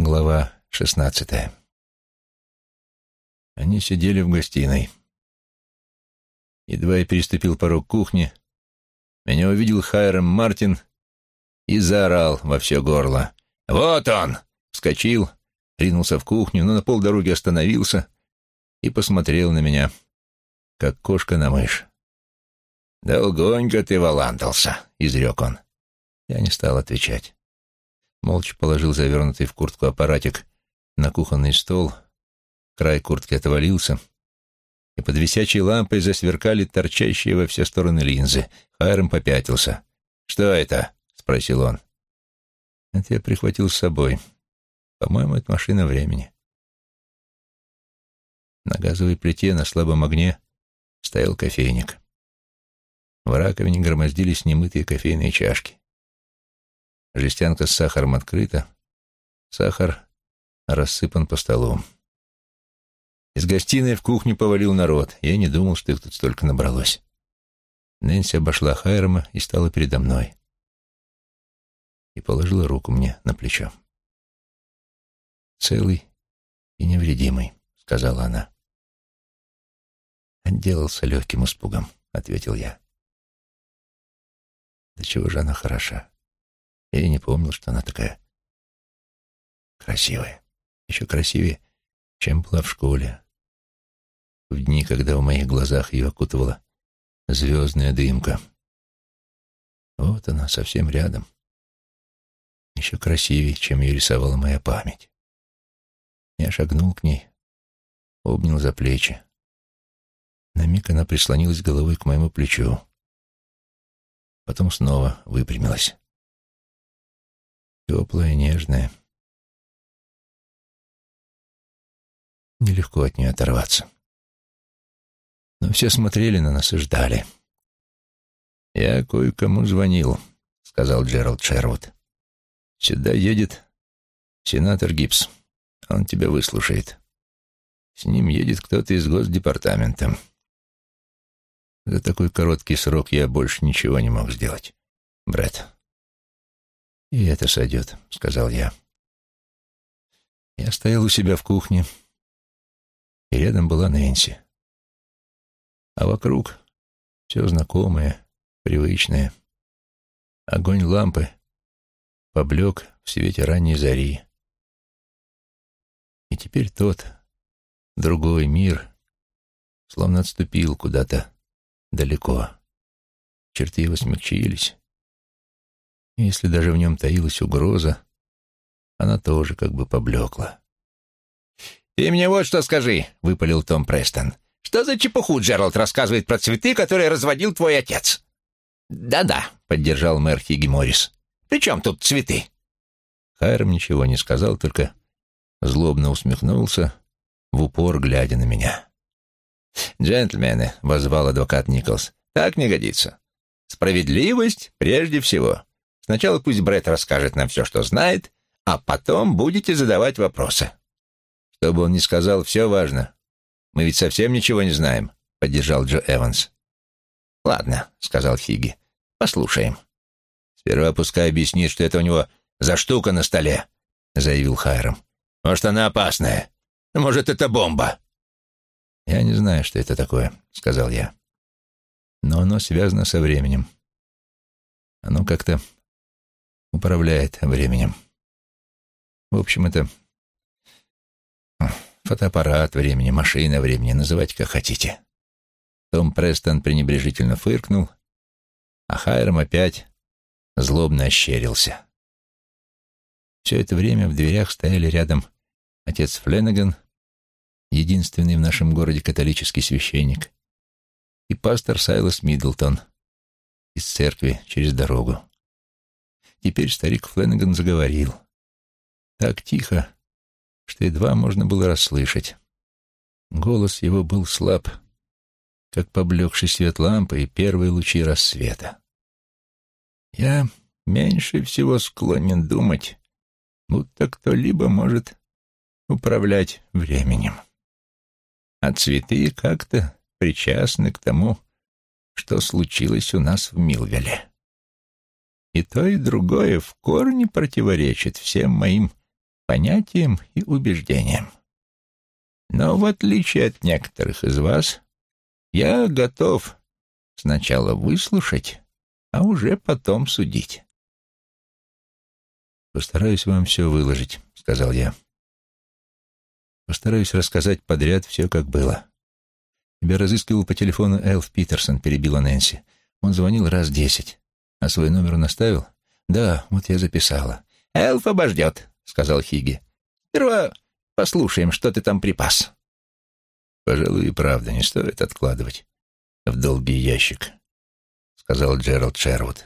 Глава шестнадцатая. Они сидели в гостиной. Едва я переступил порог кухни, меня увидел Хайрам Мартин и заорал во все горло. «Вот он!» Вскочил, ринулся в кухню, но на полдороги остановился и посмотрел на меня, как кошка на мышь. «Долгонько ты валандался», — изрек он. Я не стал отвечать молча положил завернутый в куртку аппаратик на кухонный стол, край куртки отвалился, и под висячей лампой засверкали торчащие во все стороны линзы. Хайрам попятился. «Что это?» — спросил он. Это я прихватил с собой. По-моему, это машина времени. На газовой плите на слабом огне стоял кофейник. В раковине громоздились немытые кофейные чашки. Жестянка с сахаром открыта. Сахар рассыпан по столу. Из гостиной в кухню повалил народ. Я не думал, что их тут столько набралось. Нэнси обошла Хайрама и стала передо мной. И положила руку мне на плечо. «Целый и невредимый», — сказала она. «Отделался легким испугом», — ответил я. «Да чего же она хороша?» Я и не помнил, что она такая красивая. Еще красивее, чем была в школе. В дни, когда в моих глазах ее окутывала звездная дымка. Вот она, совсем рядом. Еще красивее, чем ее рисовала моя память. Я шагнул к ней, обнял за плечи. На миг она прислонилась головой к моему плечу. Потом снова выпрямилась теплая, нежная. Нелегко от нее оторваться. Но все смотрели на нас и ждали. «Я кое-кому звонил», — сказал Джеральд Шервуд. «Сюда едет сенатор Гибс. Он тебя выслушает. С ним едет кто-то из Госдепартамента. За такой короткий срок я больше ничего не мог сделать, Брэд. «И это сойдет», — сказал я. Я стоял у себя в кухне, и рядом была Нэнси. А вокруг все знакомое, привычное. Огонь лампы поблек в свете ранней зари. И теперь тот, другой мир, словно отступил куда-то далеко. Черты его смягчились, если даже в нем таилась угроза, она тоже как бы поблекла. «Ты мне вот что скажи», — выпалил Том Престон. «Что за чепуху Джеральд рассказывает про цветы, которые разводил твой отец?» «Да-да», — поддержал мэр Хигги Моррис. «При чем тут цветы?» Хайрам ничего не сказал, только злобно усмехнулся, в упор глядя на меня. «Джентльмены», — возвал адвокат Николс, — «так не годится. Справедливость прежде всего. Сначала пусть Бред расскажет нам все, что знает, а потом будете задавать вопросы. Что бы он ни сказал, все важно. Мы ведь совсем ничего не знаем, — поддержал Джо Эванс. Ладно, — сказал Хигги, — послушаем. Сперва пускай объяснит, что это у него за штука на столе, — заявил Хайрам. Может, она опасная. Может, это бомба. Я не знаю, что это такое, — сказал я. Но оно связано со временем. Оно как-то управляет временем. В общем, это фотоаппарат времени, машина времени, называйте как хотите. Том Престон пренебрежительно фыркнул, а Хайрам опять злобно ощерился. Все это время в дверях стояли рядом отец Фленнеган, единственный в нашем городе католический священник, и пастор Сайлос Миддлтон из церкви через дорогу. Теперь старик Фленнеган заговорил. Так тихо, что едва можно было расслышать. Голос его был слаб, как поблекший свет лампы и первые лучи рассвета. «Я меньше всего склонен думать, будто кто-либо может управлять временем. А цветы как-то причастны к тому, что случилось у нас в Милвеле. И то, и другое в корне противоречит всем моим понятиям и убеждениям. Но в отличие от некоторых из вас, я готов сначала выслушать, а уже потом судить. «Постараюсь вам все выложить», — сказал я. «Постараюсь рассказать подряд все, как было». «Тебя разыскивал по телефону Элф Питерсон», — перебила Нэнси. «Он звонил раз десять. А свой номер он оставил?» «Да, вот я записала». «Элф обождет», — сказал Хиги. «Сперва послушаем, что ты там припас». «Пожалуй, и правда не стоит откладывать в долгий ящик», — сказал Джеральд Шервуд.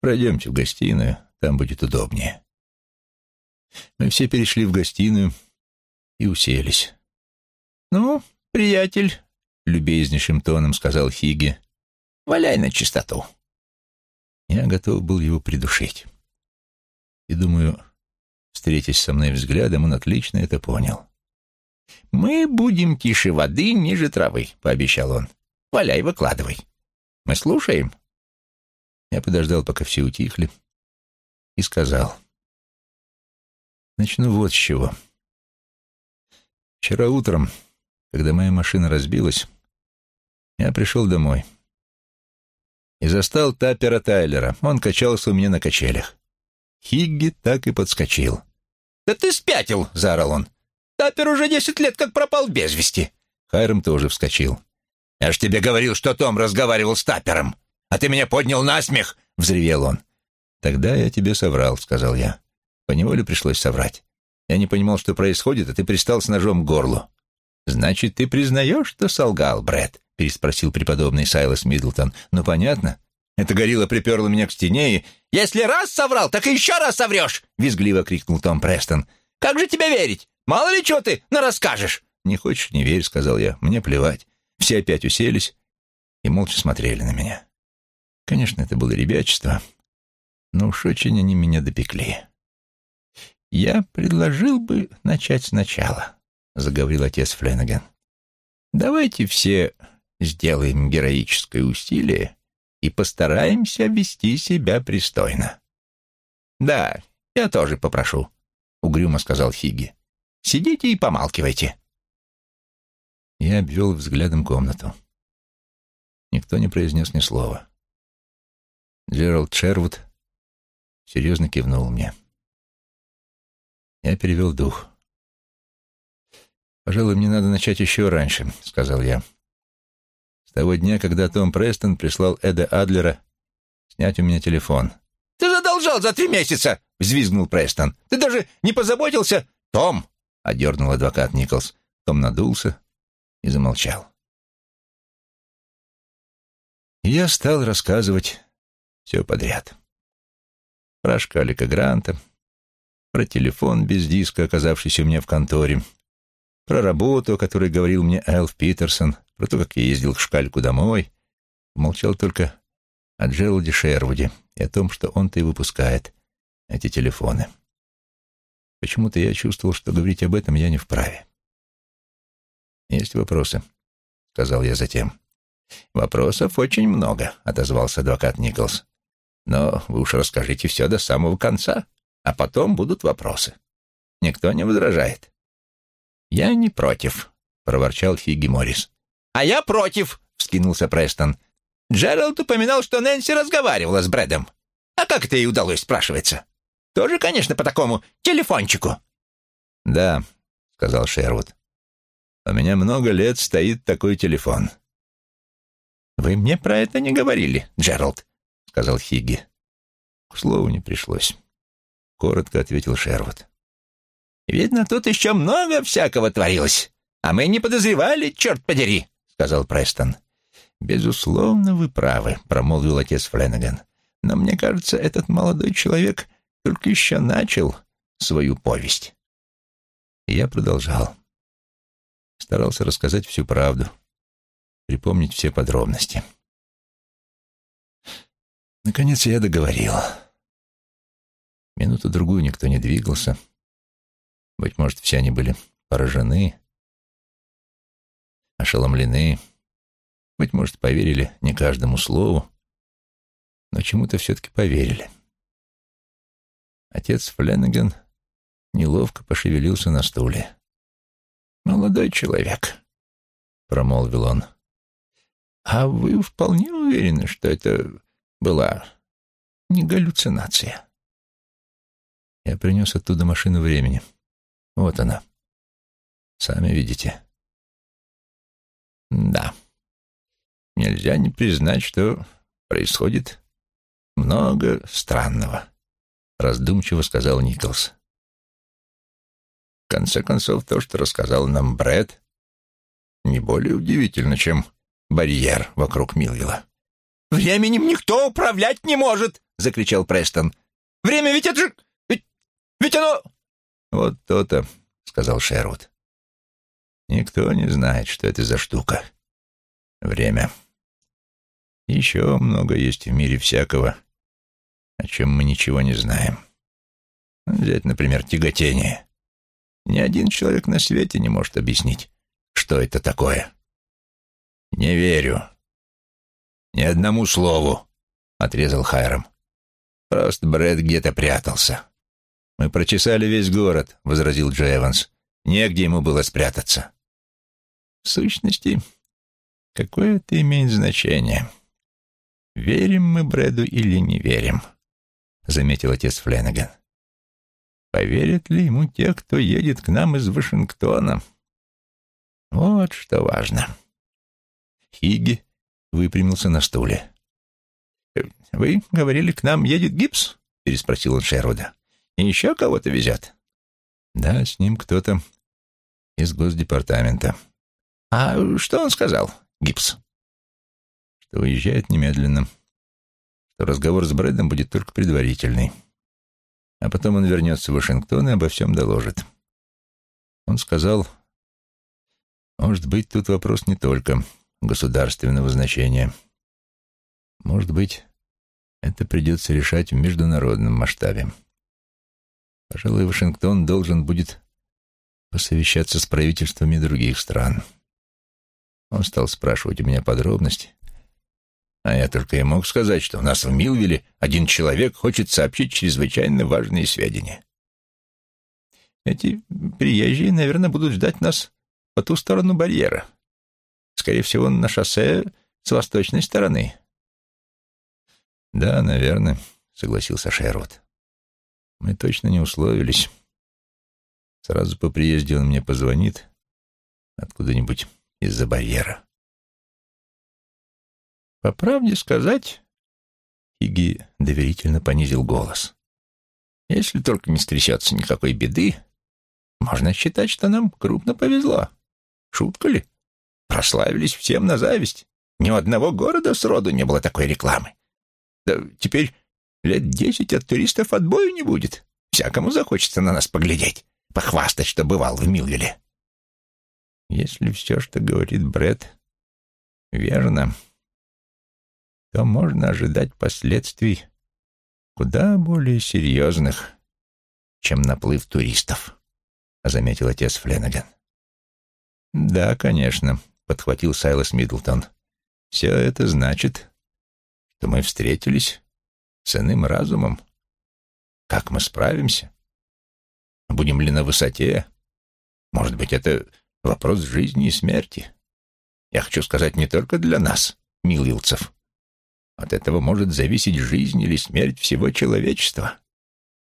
«Пройдемте в гостиную, там будет удобнее». Мы все перешли в гостиную и уселись. «Ну, приятель», — любезнейшим тоном сказал Хиги, — «валяй на чистоту». Я готов был его придушить. И думаю, встретясь со мной взглядом, он отлично это понял. «Мы будем тише воды, ниже травы», — пообещал он. «Валяй, выкладывай. Мы слушаем». Я подождал, пока все утихли, и сказал. «Начну вот с чего. Вчера утром, когда моя машина разбилась, я пришел домой и застал Таппера Тайлера. Он качался у меня на качелях. Хигги так и подскочил. «Да ты спятил!» — заорал он. «Таппер уже десять лет как пропал без вести!» Хайрам тоже вскочил. «Я ж тебе говорил, что Том разговаривал с Таппером, а ты меня поднял на смех!» — взревел он. «Тогда я тебе соврал», — сказал я. Поневоле пришлось соврать. Я не понимал, что происходит, а ты пристал с ножом к горлу. «Значит, ты признаешь, что солгал, Брэд?» — переспросил преподобный Сайлас Миддлтон. «Ну, понятно. Эта горилла приперла меня к стене и...» «Если раз соврал, так и еще раз соврешь!» — визгливо крикнул Том Престон. «Как же тебе верить? Мало ли что ты расскажешь!» «Не хочешь, не верь», — сказал я. «Мне плевать». Все опять уселись и молча смотрели на меня. Конечно, это было ребячество, но уж очень они меня допекли. «Я предложил бы начать сначала», — заговорил отец Фленнеган. «Давайте все сделаем героическое усилие и постараемся вести себя пристойно». «Да, я тоже попрошу», — угрюмо сказал Хиги. «Сидите и помалкивайте». Я обвел взглядом комнату. Никто не произнес ни слова. Джеральд Шервуд серьезно кивнул мне. Я перевел дух. «Пожалуй, мне надо начать еще раньше», — сказал я. «С того дня, когда Том Престон прислал Эда Адлера снять у меня телефон». «Ты задолжал за три месяца!» — взвизгнул Престон. «Ты даже не позаботился...» «Том!» — одернул адвокат Николс. Том надулся и замолчал. Я стал рассказывать все подряд. Про шкалика Гранта, про телефон без диска, оказавшийся у меня в конторе, про работу, о которой говорил мне Элф Питерсон, про то, как я ездил к шкальку домой. Молчал только о Джералде Шервуде и о том, что он-то и выпускает эти телефоны. Почему-то я чувствовал, что говорить об этом я не вправе. «Есть вопросы», — сказал я затем. «Вопросов очень много», — отозвался адвокат Николс. «Но вы уж расскажите все до самого конца а потом будут вопросы. Никто не возражает. «Я не против», — проворчал Фигги Моррис. «А я против», — вскинулся Престон. «Джеральд упоминал, что Нэнси разговаривала с Брэдом. А как это ей удалось, спрашивается? Тоже, конечно, по такому телефончику». «Да», — сказал Шервуд. «У меня много лет стоит такой телефон». «Вы мне про это не говорили, Джеральд», — сказал Хигги. К слову не пришлось коротко ответил Шервуд. «Видно, тут еще много всякого творилось, а мы не подозревали, черт подери», — сказал Престон. «Безусловно, вы правы», — промолвил отец Фленнеган. «Но мне кажется, этот молодой человек только еще начал свою повесть». Я продолжал. Старался рассказать всю правду, припомнить все подробности. Наконец я договорил. Минуту-другую никто не двигался. Быть может, все они были поражены, ошеломлены. Быть может, поверили не каждому слову, но чему-то все-таки поверили. Отец Фленнеган неловко пошевелился на стуле. «Молодой человек», — промолвил он, — «а вы вполне уверены, что это была не галлюцинация?» Я принес оттуда машину времени. Вот она. Сами видите. Да. Нельзя не признать, что происходит много странного, раздумчиво сказал Николс. В конце концов, то, что рассказал нам Брэд, не более удивительно, чем барьер вокруг Милвилла. «Временем никто управлять не может!» — закричал Престон. «Время ведь это же... Ведь, ведь оно...» «Вот то-то», — сказал Шервуд. «Никто не знает, что это за штука. Время. Еще много есть в мире всякого, о чем мы ничего не знаем. Взять, например, тяготение. Ни один человек на свете не может объяснить, что это такое. «Не верю. Ни одному слову», — отрезал Хайрам. «Просто Брэд где-то прятался». «Мы прочесали весь город», — возразил Джо Эванс. «Негде ему было спрятаться». «В сущности, какое это имеет значение? Верим мы Брэду или не верим?» — заметил отец Фленнеган. Поверят ли ему те, кто едет к нам из Вашингтона? Вот что важно. Хиги выпрямился на стуле. «Вы говорили, к нам едет гипс?» — переспросил он Шервуда. «И еще кого-то везет?» «Да, с ним кто-то из Госдепартамента». «А что он сказал, гипс?» «Что уезжает немедленно, что разговор с Брэдом будет только предварительный». А потом он вернется в Вашингтон и обо всем доложит. Он сказал, может быть, тут вопрос не только государственного значения. Может быть, это придется решать в международном масштабе. Пожалуй, Вашингтон должен будет посовещаться с правительствами других стран. Он стал спрашивать у меня подробности, а я только и мог сказать, что у нас в Милвилле один человек хочет сообщить чрезвычайно важные сведения. Эти приезжие, наверное, будут ждать нас по ту сторону барьера. Скорее всего, на шоссе с восточной стороны. Да, наверное, согласился Шервуд. Мы точно не условились. Сразу по приезде он мне позвонит откуда-нибудь из-за барьера. По правде сказать, Хиги доверительно понизил голос. Если только не стрясется никакой беды, можно считать, что нам крупно повезло. Шутка ли? Прославились всем на зависть. Ни у одного города сроду не было такой рекламы. Да теперь лет десять от туристов отбою не будет. Всякому захочется на нас поглядеть, похвастать, что бывал в Милвилле. Если все, что говорит Бред, верно, то можно ожидать последствий куда более серьезных, чем наплыв туристов, — заметил отец Фленнеган. «Да, конечно», — подхватил Сайлас Миддлтон. «Все это значит, что мы встретились с иным разумом. Как мы справимся? Будем ли на высоте? Может быть, это вопрос жизни и смерти? Я хочу сказать не только для нас, милвилцев, от этого может зависеть жизнь или смерть всего человечества.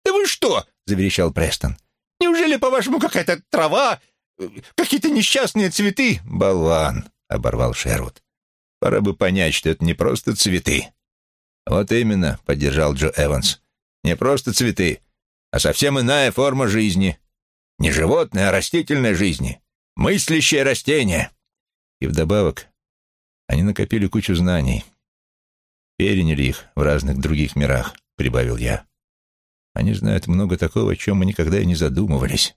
«Да вы что?» — заверещал Престон. «Неужели, по-вашему, какая-то трава, какие-то несчастные цветы?» «Болван!» — оборвал Шервуд. «Пора бы понять, что это не просто цветы». «Вот именно», — поддержал Джо Эванс. «Не просто цветы, а совсем иная форма жизни. Не животное, а растительной жизни. Мыслящее растение». И вдобавок они накопили кучу знаний — переняли их в разных других мирах», — прибавил я. «Они знают много такого, о чем мы никогда и не задумывались».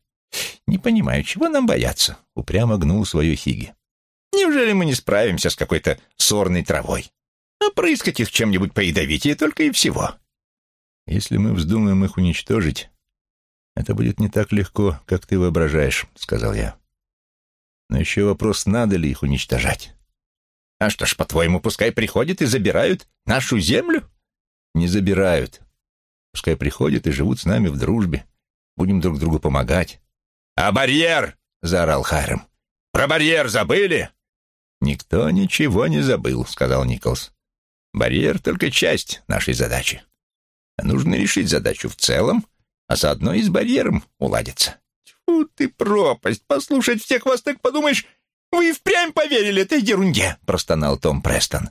«Не понимаю, чего нам бояться?» — упрямо гнул свою Хиги. «Неужели мы не справимся с какой-то сорной травой? Опрыскать их чем-нибудь поядовитее только и всего». «Если мы вздумаем их уничтожить, это будет не так легко, как ты воображаешь», — сказал я. «Но еще вопрос, надо ли их уничтожать». А что ж, по-твоему, пускай приходят и забирают нашу землю? Не забирают. Пускай приходят и живут с нами в дружбе, будем друг другу помогать. «А барьер?» — заорал Хайрам. «Про барьер забыли?» «Никто ничего не забыл», — сказал Николс. «Барьер — только часть нашей задачи. нужно решить задачу в целом, а заодно и с барьером уладиться». «Тьфу ты, пропасть! Послушать всех вас так подумаешь, вы и впрямь поверили этой ерунде!» — простонал Том Престон.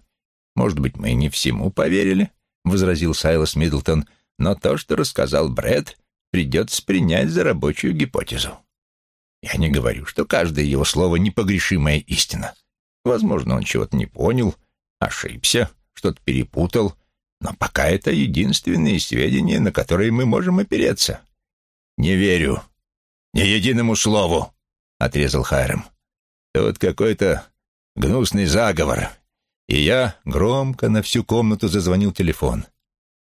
«Может быть, мы не всему поверили», — возразил Сайлос Миддлтон, «но то, что рассказал Брэд, придется принять за рабочую гипотезу. Я не говорю, что каждое его слово — непогрешимая истина. Возможно, он чего-то не понял, ошибся, что-то перепутал, но пока это единственные сведения, на которые мы можем опереться». «Не верю. Ни единому слову», — отрезал Хайрам. «Тут какой-то гнусный заговор». И я громко на всю комнату зазвонил телефон.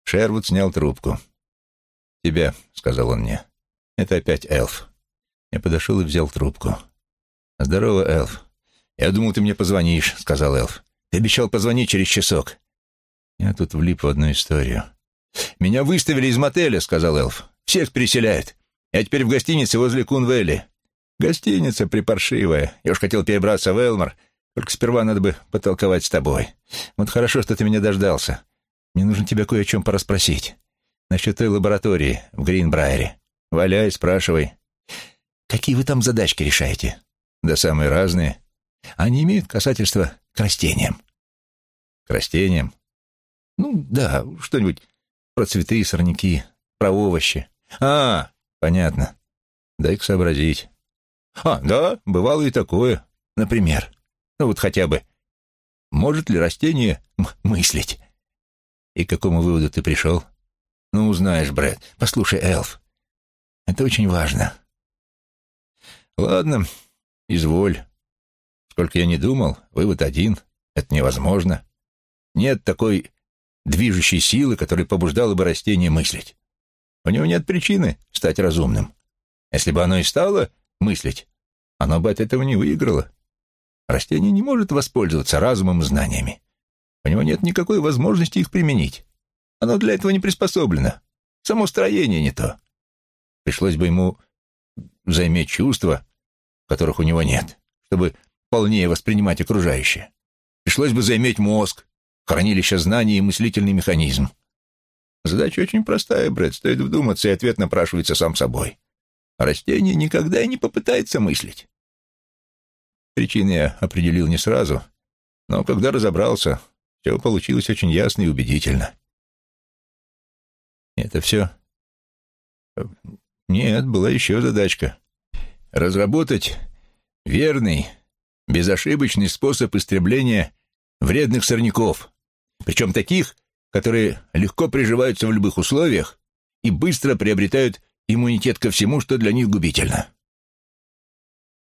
Шервуд снял трубку. «Тебя», — сказал он мне. «Это опять Элф». Я подошел и взял трубку. «Здорово, Элф. Я думал, ты мне позвонишь», — сказал Элф. «Ты обещал позвонить через часок». Я тут влип в одну историю. «Меня выставили из мотеля», — сказал Элф. «Всех переселяют. Я теперь в гостинице возле Кунвелли. Гостиница припаршивая. Я уж хотел перебраться в Элмор, только сперва надо бы потолковать с тобой. Вот хорошо, что ты меня дождался. Мне нужно тебя кое о чем порасспросить. Насчет той лаборатории в Гринбрайере. Валяй, спрашивай. Какие вы там задачки решаете? Да самые разные. Они имеют касательство к растениям. К растениям? Ну, да, что-нибудь про цветы, сорняки, про овощи. А, понятно. Дай-ка сообразить. А, да, бывало и такое. Например, ну вот хотя бы, может ли растение мыслить? И к какому выводу ты пришел? Ну, узнаешь, Брэд. Послушай, Элф, это очень важно. Ладно, изволь. Сколько я не думал, вывод один. Это невозможно. Нет такой движущей силы, которая побуждала бы растение мыслить. У него нет причины стать разумным. Если бы оно и стало мыслить, оно бы от этого не выиграло. Растение не может воспользоваться разумом и знаниями. У него нет никакой возможности их применить. Оно для этого не приспособлено. Само строение не то. Пришлось бы ему заиметь чувства, которых у него нет, чтобы полнее воспринимать окружающее. Пришлось бы заиметь мозг, хранилище знаний и мыслительный механизм. Задача очень простая, Брэд, стоит вдуматься, и ответ напрашивается сам собой. растение никогда и не попытается мыслить. Причины я определил не сразу, но когда разобрался, все получилось очень ясно и убедительно. Это все? Нет, была еще задачка. Разработать верный, безошибочный способ истребления вредных сорняков, причем таких, которые легко приживаются в любых условиях и быстро приобретают иммунитет ко всему, что для них губительно.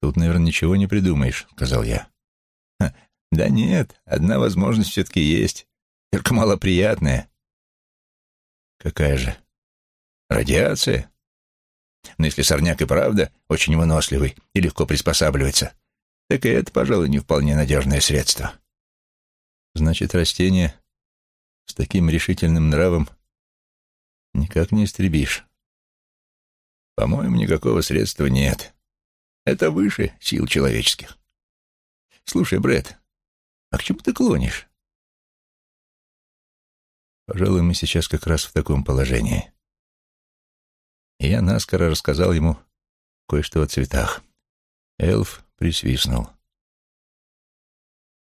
«Тут, наверное, ничего не придумаешь», — сказал я. «Да нет, одна возможность все-таки есть, только малоприятная. Какая же? Радиация? Но если сорняк и правда очень выносливый и легко приспосабливается, так и это, пожалуй, не вполне надежное средство. Значит, растение с таким решительным нравом никак не истребишь. По-моему, никакого средства нет. Это выше сил человеческих. Слушай, Брэд, а к чему ты клонишь? Пожалуй, мы сейчас как раз в таком положении. И я наскоро рассказал ему кое-что о цветах. Эльф присвистнул.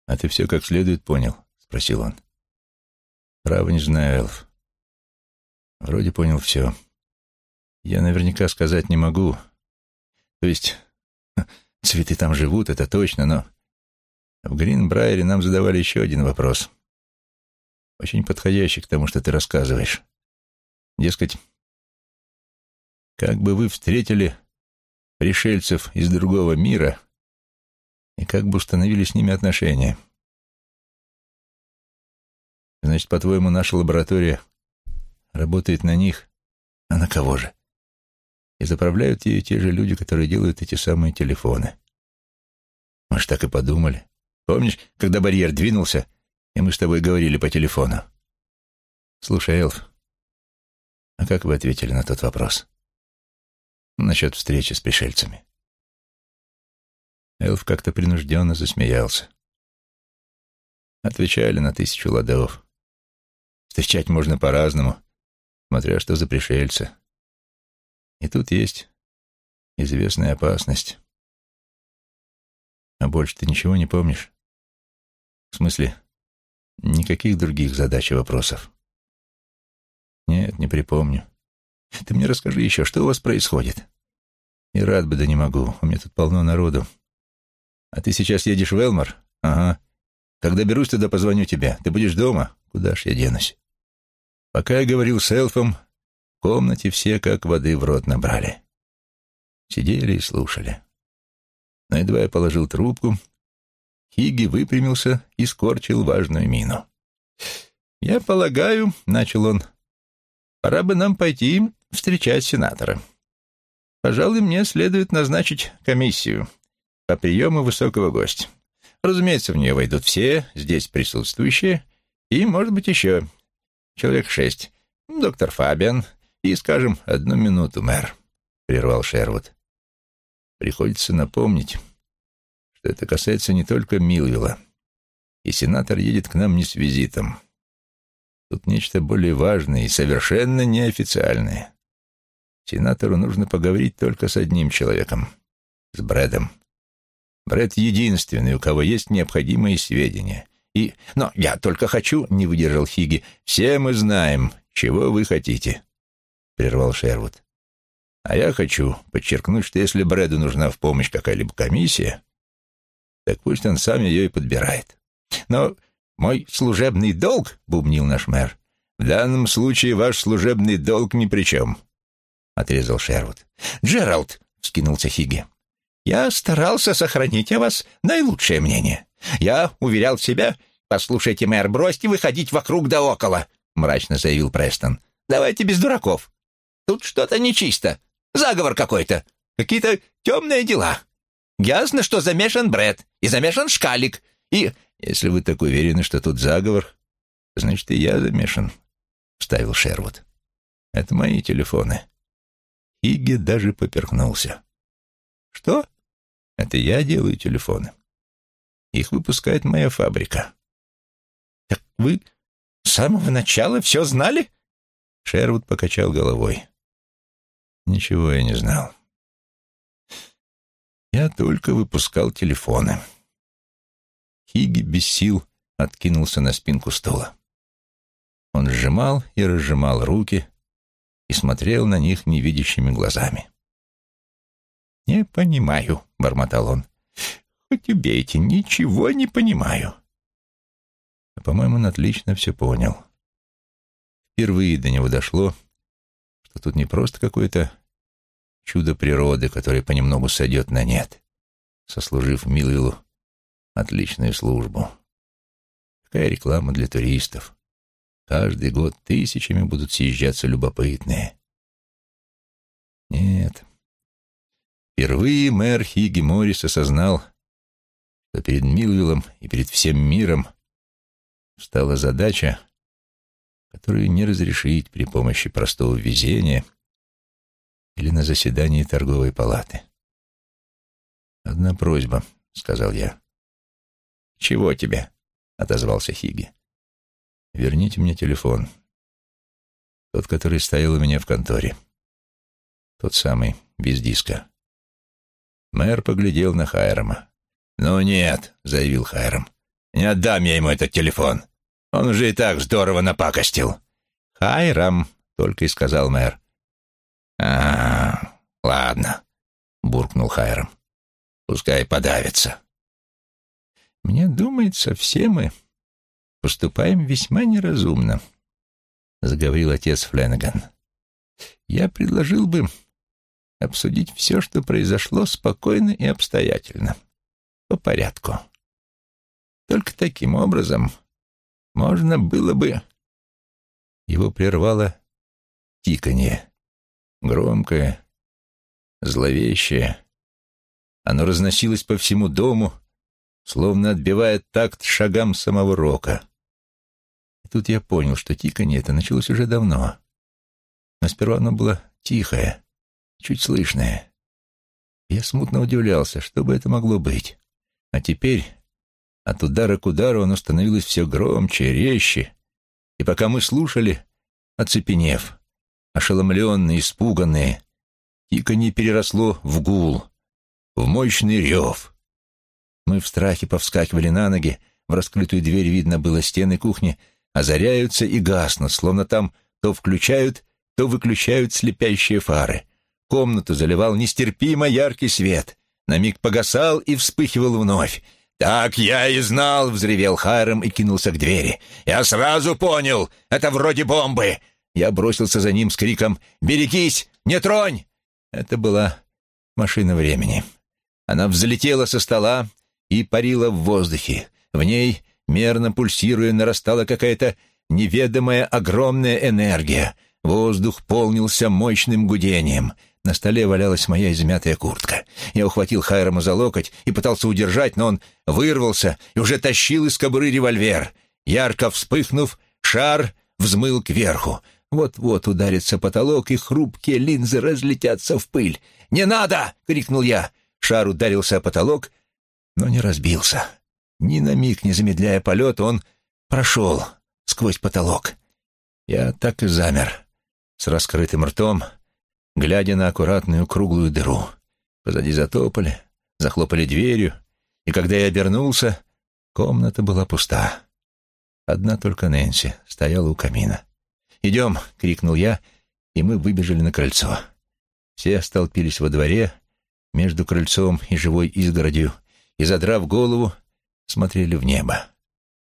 «А ты все как следует понял?» — спросил он. «Право не знаю, Эльф. Вроде понял все. Я наверняка сказать не могу. То есть, цветы там живут, это точно, но в Гринбрайере нам задавали еще один вопрос — очень подходящий к тому, что ты рассказываешь. Дескать, как бы вы встретили пришельцев из другого мира и как бы установили с ними отношения. Значит, по-твоему, наша лаборатория работает на них, а на кого же? И заправляют ее те же люди, которые делают эти самые телефоны. Мы ж так и подумали. Помнишь, когда барьер двинулся, и мы с тобой говорили по телефону. Слушай, Элф, а как вы ответили на тот вопрос? насчет встречи с пришельцами. Элф как-то принужденно засмеялся. Отвечали на тысячу ладов. Встречать можно по-разному, смотря что за пришельцы. И тут есть известная опасность. А больше ты ничего не помнишь? В смысле, никаких других задач и вопросов? Нет, не припомню. Ты мне расскажи еще, что у вас происходит? И рад бы, да не могу. У меня тут полно народу. А ты сейчас едешь в Элмор? Ага. Когда берусь туда, позвоню тебе. Ты будешь дома? Куда ж я денусь? Пока я говорил с эльфом, в комнате все как воды в рот набрали. Сидели и слушали. Но едва я положил трубку, Хиги выпрямился и скорчил важную мину. «Я полагаю, — начал он, — пора бы нам пойти встречать сенатора. Пожалуй, мне следует назначить комиссию по приему высокого гостя. Разумеется, в нее войдут все здесь присутствующие и, может быть, еще человек шесть. Доктор Фабиан и, скажем, одну минуту, мэр», — прервал Шервуд. «Приходится напомнить, что это касается не только Милвилла, и сенатор едет к нам не с визитом. Тут нечто более важное и совершенно неофициальное. Сенатору нужно поговорить только с одним человеком, с Брэдом. Брэд единственный, у кого есть необходимые сведения. И... Но я только хочу, — не выдержал Хиги, — все мы знаем, чего вы хотите, — прервал Шервуд. А я хочу подчеркнуть, что если Брэду нужна в помощь какая-либо комиссия, так пусть он сам ее и подбирает. Но мой служебный долг, — бубнил наш мэр, — в данном случае ваш служебный долг ни при чем, — отрезал Шервуд. «Джеральд!» — вскинулся Хиги. «Я старался сохранить о вас наилучшее мнение. Я уверял себя, послушайте, мэр, бросьте выходить вокруг да около», — мрачно заявил Престон. «Давайте без дураков. Тут что-то нечисто. Заговор какой-то. Какие-то темные дела. Ясно, что замешан Бред и замешан Шкалик. И если вы так уверены, что тут заговор, значит, и я замешан», — вставил Шервуд. «Это мои телефоны». Игги даже поперхнулся. «Что?» «Это я делаю телефоны. Их выпускает моя фабрика». «Так вы с самого начала все знали?» Шервуд покачал головой. «Ничего я не знал. Я только выпускал телефоны». Хиги без сил откинулся на спинку стула. Он сжимал и разжимал руки, и смотрел на них невидящими глазами. «Не понимаю», — бормотал он. «Хоть убейте, ничего не понимаю». А, по-моему, он отлично все понял. Впервые до него дошло, что тут не просто какое-то чудо природы, которое понемногу сойдет на нет, сослужив Милвиллу отличную службу. Какая реклама для туристов. Каждый год тысячами будут съезжаться любопытные. Нет. Впервые мэр Хиги Моррис осознал, что перед Милвиллом и перед всем миром стала задача, которую не разрешить при помощи простого везения или на заседании торговой палаты. «Одна просьба», — сказал я. «Чего тебе?» — отозвался Хиги. Верните мне телефон. Тот, который стоял у меня в конторе. Тот самый, без диска. Мэр поглядел на Хайрама. «Ну нет», — заявил Хайрам. «Не отдам я ему этот телефон. Он уже и так здорово напакостил». «Хайрам», — только и сказал мэр. «А, ладно», — буркнул Хайрам. «Пускай подавится». «Мне думается, все мы поступаем весьма неразумно», — заговорил отец Фленнеган. «Я предложил бы обсудить все, что произошло, спокойно и обстоятельно, по порядку. Только таким образом можно было бы...» Его прервало тиканье, громкое, зловещее. Оно разносилось по всему дому, словно отбивая такт шагам самого рока. И тут я понял, что тиканье это началось уже давно. Но сперва оно было тихое, чуть слышное. Я смутно удивлялся, что бы это могло быть. А теперь от удара к удару оно становилось все громче, резче. И пока мы слушали, оцепенев, ошеломленные, испуганные, тиканье переросло в гул, в мощный рев. Мы в страхе повскакивали на ноги, в раскрытую дверь видно было стены кухни, озаряются и гаснут, словно там то включают, то выключают слепящие фары. Комнату заливал нестерпимо яркий свет. На миг погасал и вспыхивал вновь. «Так я и знал!» — взревел Хайрам и кинулся к двери. «Я сразу понял! Это вроде бомбы!» Я бросился за ним с криком «Берегись! Не тронь!» Это была машина времени. Она взлетела со стола и парила в воздухе. В ней, мерно пульсируя, нарастала какая-то неведомая огромная энергия. Воздух полнился мощным гудением. На столе валялась моя измятая куртка. Я ухватил Хайрама за локоть и пытался удержать, но он вырвался и уже тащил из кобуры револьвер. Ярко вспыхнув, шар взмыл кверху. Вот-вот ударится потолок, и хрупкие линзы разлетятся в пыль. «Не надо!» — крикнул я. Шар ударился о потолок, но не разбился. Ни на миг не замедляя полет, он прошел сквозь потолок. Я так и замер, с раскрытым ртом, глядя на аккуратную круглую дыру. Позади затопали, захлопали дверью, и когда я обернулся, комната была пуста. Одна только Нэнси стояла у камина. «Идем!» — крикнул я, и мы выбежали на крыльцо. Все столпились во дворе, между крыльцом и живой изгородью, и, задрав голову, смотрели в небо.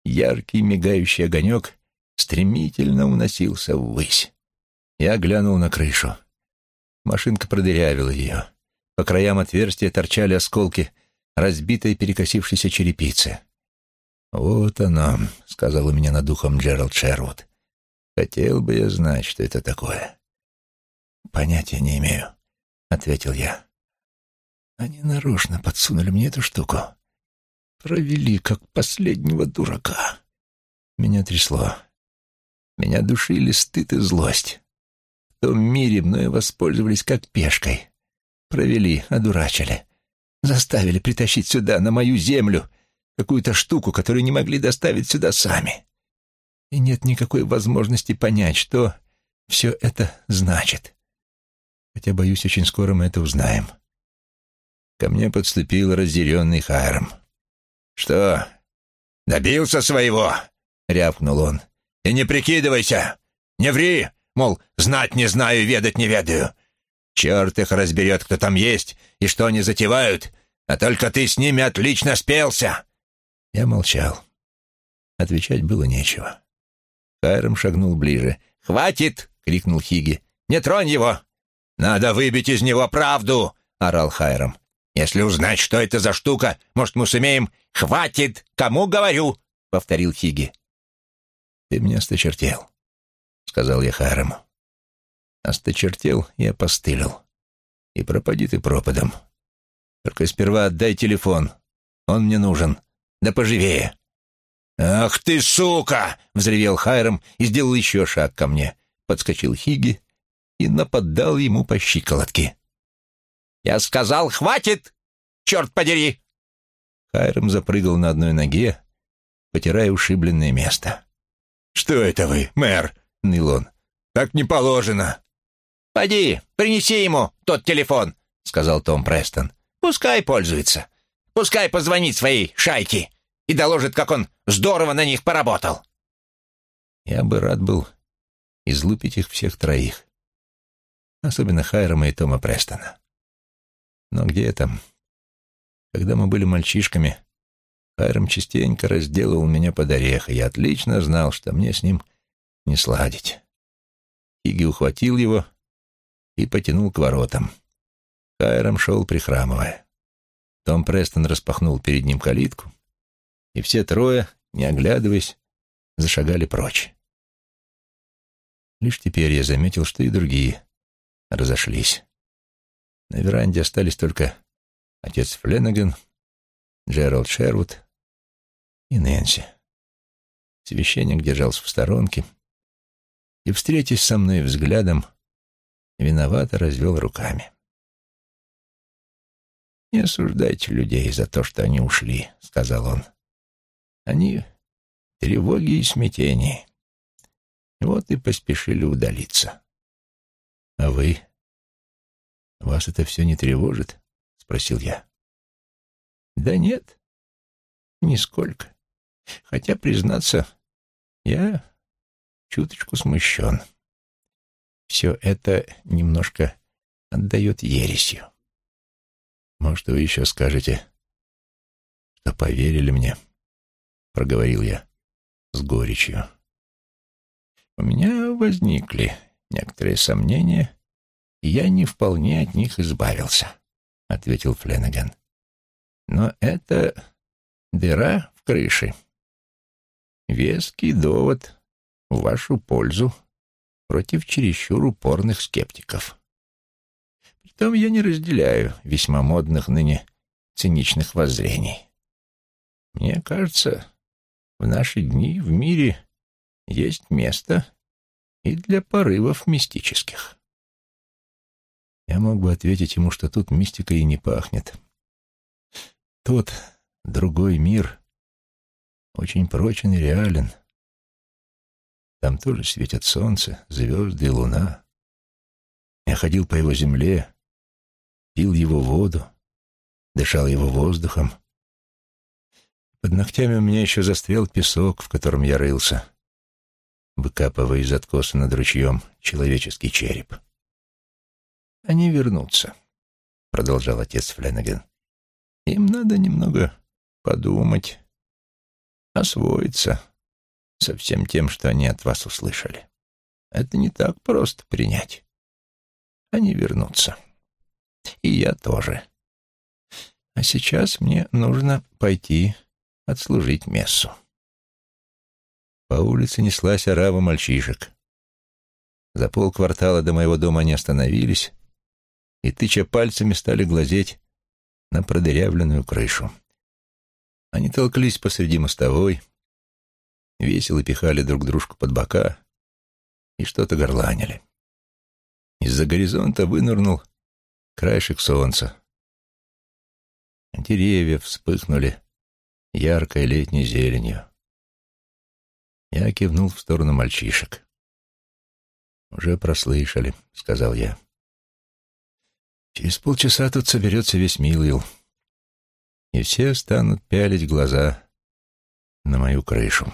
Яркий мигающий огонек стремительно уносился ввысь. Я глянул на крышу. Машинка продырявила ее. По краям отверстия торчали осколки разбитой перекосившейся черепицы. «Вот оно», — сказал у меня над духом Джеральд Шервуд. «Хотел бы я знать, что это такое». «Понятия не имею», — ответил я. «Они нарочно подсунули мне эту штуку. Провели, как последнего дурака». Меня трясло. Меня душили стыд и злость. Том мире мною воспользовались как пешкой. Провели, одурачили. Заставили притащить сюда, на мою землю, какую-то штуку, которую не могли доставить сюда сами. И нет никакой возможности понять, что все это значит. Хотя, боюсь, очень скоро мы это узнаем. Ко мне подступил разъяренный Хайрам. «Что, добился своего?» — рявкнул он. «И не прикидывайся! Не ври! Мол, знать не знаю, ведать не ведаю. Черт их разберет, кто там есть и что они затевают, а только ты с ними отлично спелся!» Я молчал. Отвечать было нечего. Хайрам шагнул ближе. «Хватит!» — крикнул Хиги. «Не тронь его!» «Надо выбить из него правду!» — орал Хайрам. «Если узнать, что это за штука, может, мы сумеем...» «Хватит! Кому говорю?» — повторил Хиги. «Ты меня осточертел», — сказал я Хайраму. Осточертел и опостылил. И пропади ты пропадом. Только сперва отдай телефон. Он мне нужен. Да поживее. «Ах ты, сука!» — взревел Хайрам и сделал еще шаг ко мне. Подскочил Хиги и нападал ему по щиколотке. «Я сказал, хватит! Черт подери!» Хайрам запрыгал на одной ноге, потирая ушибленное место. «Что это вы, мэр?» — ныл он. «Так не положено!» «Поди, принеси ему тот телефон», — сказал Том Престон. «Пускай пользуется. Пускай позвонит своей шайке и доложит, как он здорово на них поработал». Я бы рад был излупить их всех троих. Особенно Хайрама и Тома Престона. Но где там? Когда мы были мальчишками, Хайрам частенько разделывал меня под орех, и я отлично знал, что мне с ним не сладить. Иги ухватил его и потянул к воротам. Кайром шел, прихрамывая. Том Престон распахнул перед ним калитку, и все трое, не оглядываясь, зашагали прочь. Лишь теперь я заметил, что и другие разошлись. На веранде остались только отец Фленнеган, Джеральд Шервуд и Нэнси. Священник держался в сторонке и, встретясь со мной взглядом, виновато развел руками. «Не осуждайте людей за то, что они ушли», — сказал он. «Они — тревоги и смятения. Вот и поспешили удалиться». «А вы? Вас это все не тревожит?» — спросил я. «Да нет, нисколько. Хотя, признаться, я чуточку смущен. Все это немножко отдает ересью. Может, вы еще скажете, что поверили мне, — проговорил я с горечью. У меня возникли некоторые сомнения, и я не вполне от них избавился, — ответил Фленнеган. Но это дыра в крыше. Веский довод в вашу пользу против чересчур упорных скептиков. Притом я не разделяю весьма модных ныне циничных воззрений. Мне кажется, в наши дни в мире есть место и для порывов мистических. Я мог бы ответить ему, что тут мистика и не пахнет. Тот другой мир очень прочен и реален. Там тоже светят солнце, звезды и луна. Я ходил по его земле, пил его воду, дышал его воздухом. Под ногтями у меня еще застрял песок, в котором я рылся, выкапывая из откоса над ручьем человеческий череп. «Они вернутся», — продолжал отец Фленнеген. «Им надо немного подумать, освоиться со всем тем, что они от вас услышали. Это не так просто принять. Они вернутся. И я тоже. А сейчас мне нужно пойти отслужить мессу. По улице неслась орава мальчишек. За полквартала до моего дома они остановились и, тыча пальцами, стали глазеть на продырявленную крышу. Они толклись посреди мостовой, весело пихали друг дружку под бока и что-то горланили. Из-за горизонта вынырнул краешек солнца. Деревья вспыхнули яркой летней зеленью. Я кивнул в сторону мальчишек. «Уже прослышали», — сказал я. «Через полчаса тут соберется весь Милвилл, и все станут пялить глаза на мою крышу».